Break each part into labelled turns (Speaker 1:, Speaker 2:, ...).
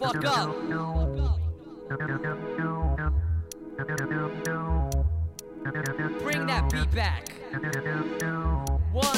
Speaker 1: fuck up. Bring that beat back. One,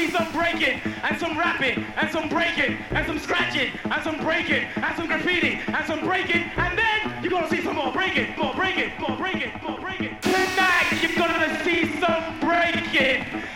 Speaker 2: see some breaking and some rapping and some breaking and some scratching and some breaking and some graffiti and
Speaker 3: some breaking and
Speaker 4: then you're gonna see some more breaking, more breaking, more breaking, more breaking. Tonight you're gonna see
Speaker 5: some breaking.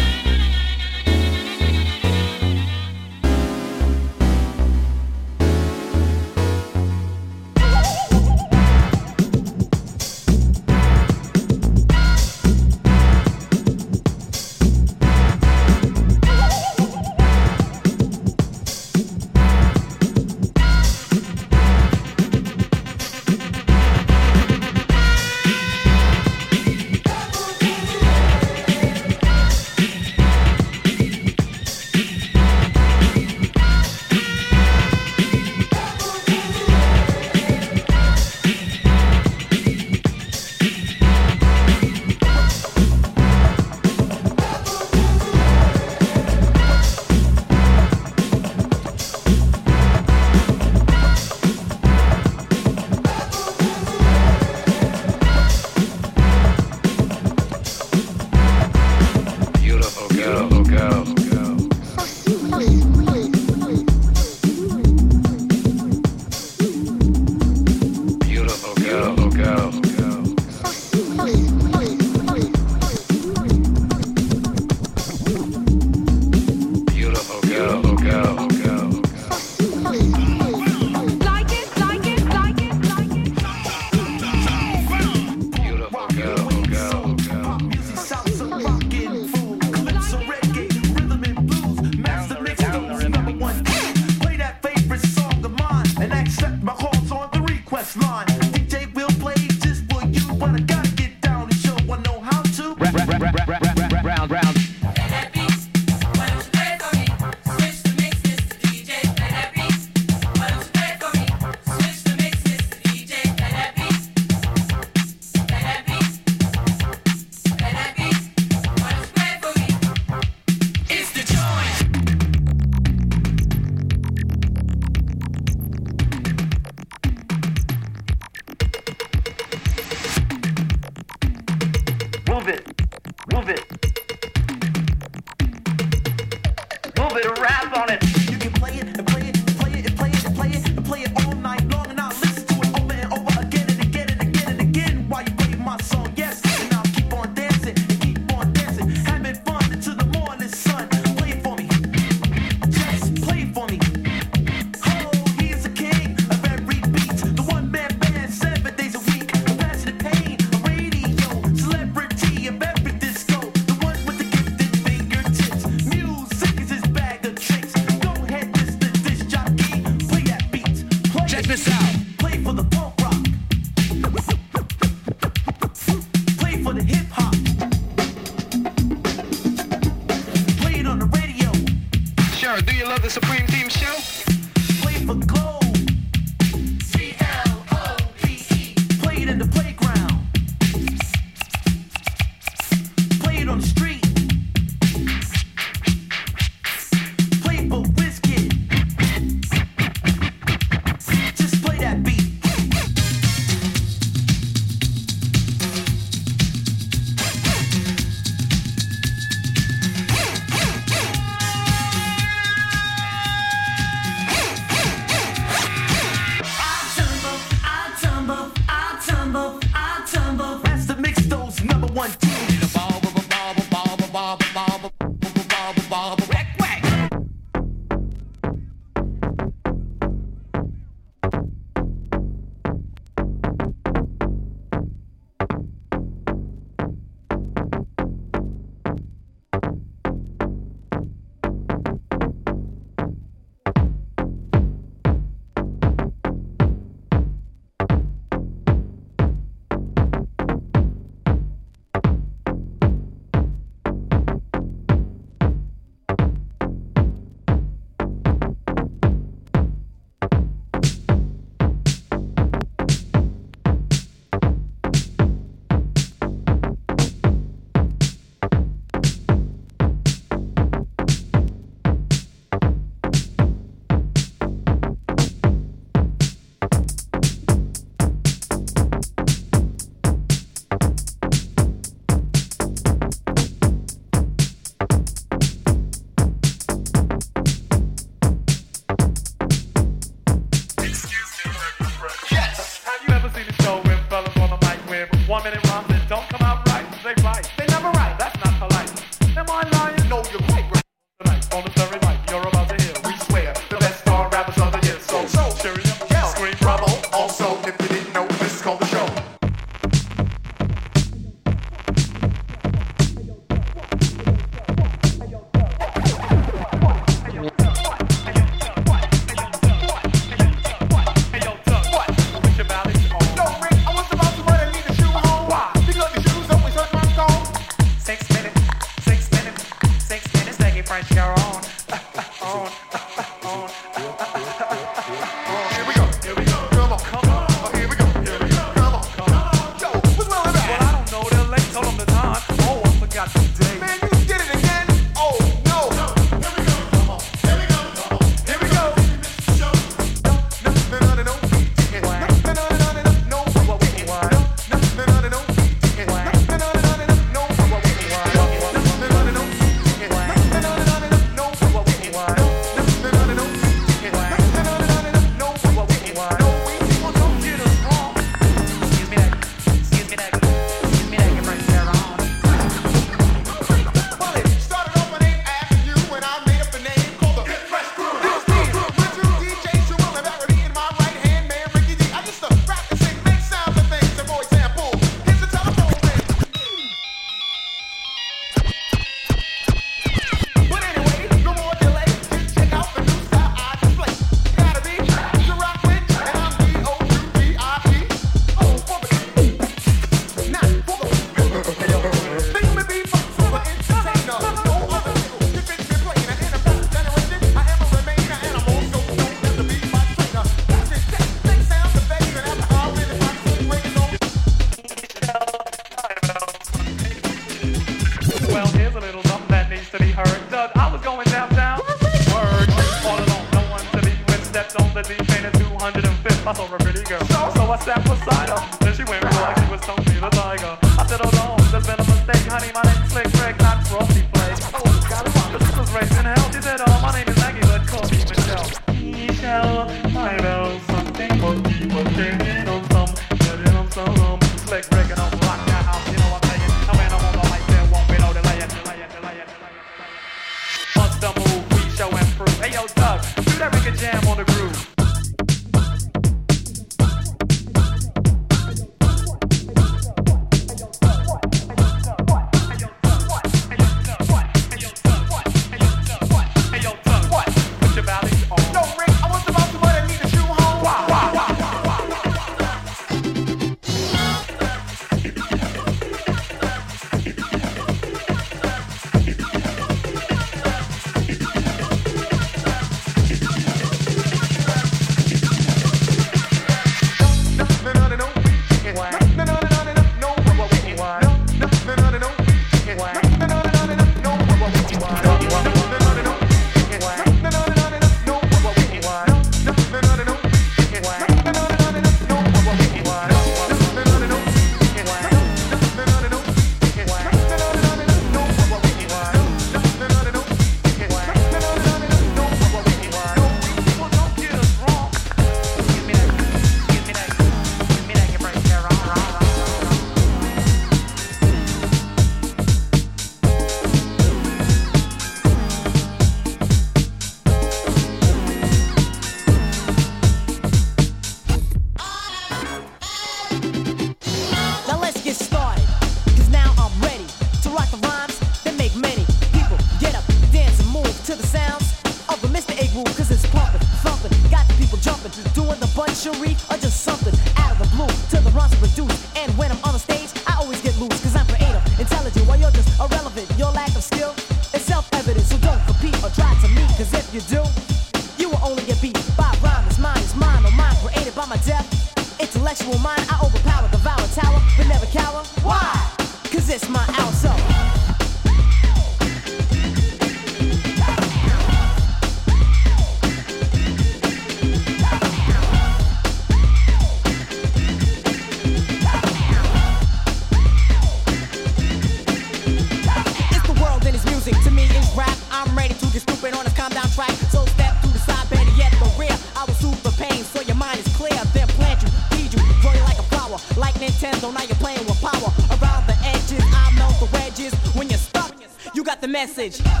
Speaker 5: Message.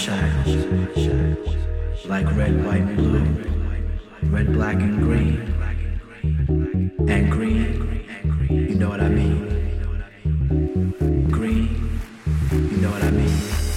Speaker 5: Shine. Like red, white, and blue, red, black, and green, and green. You know what I mean? Green. You know what I mean?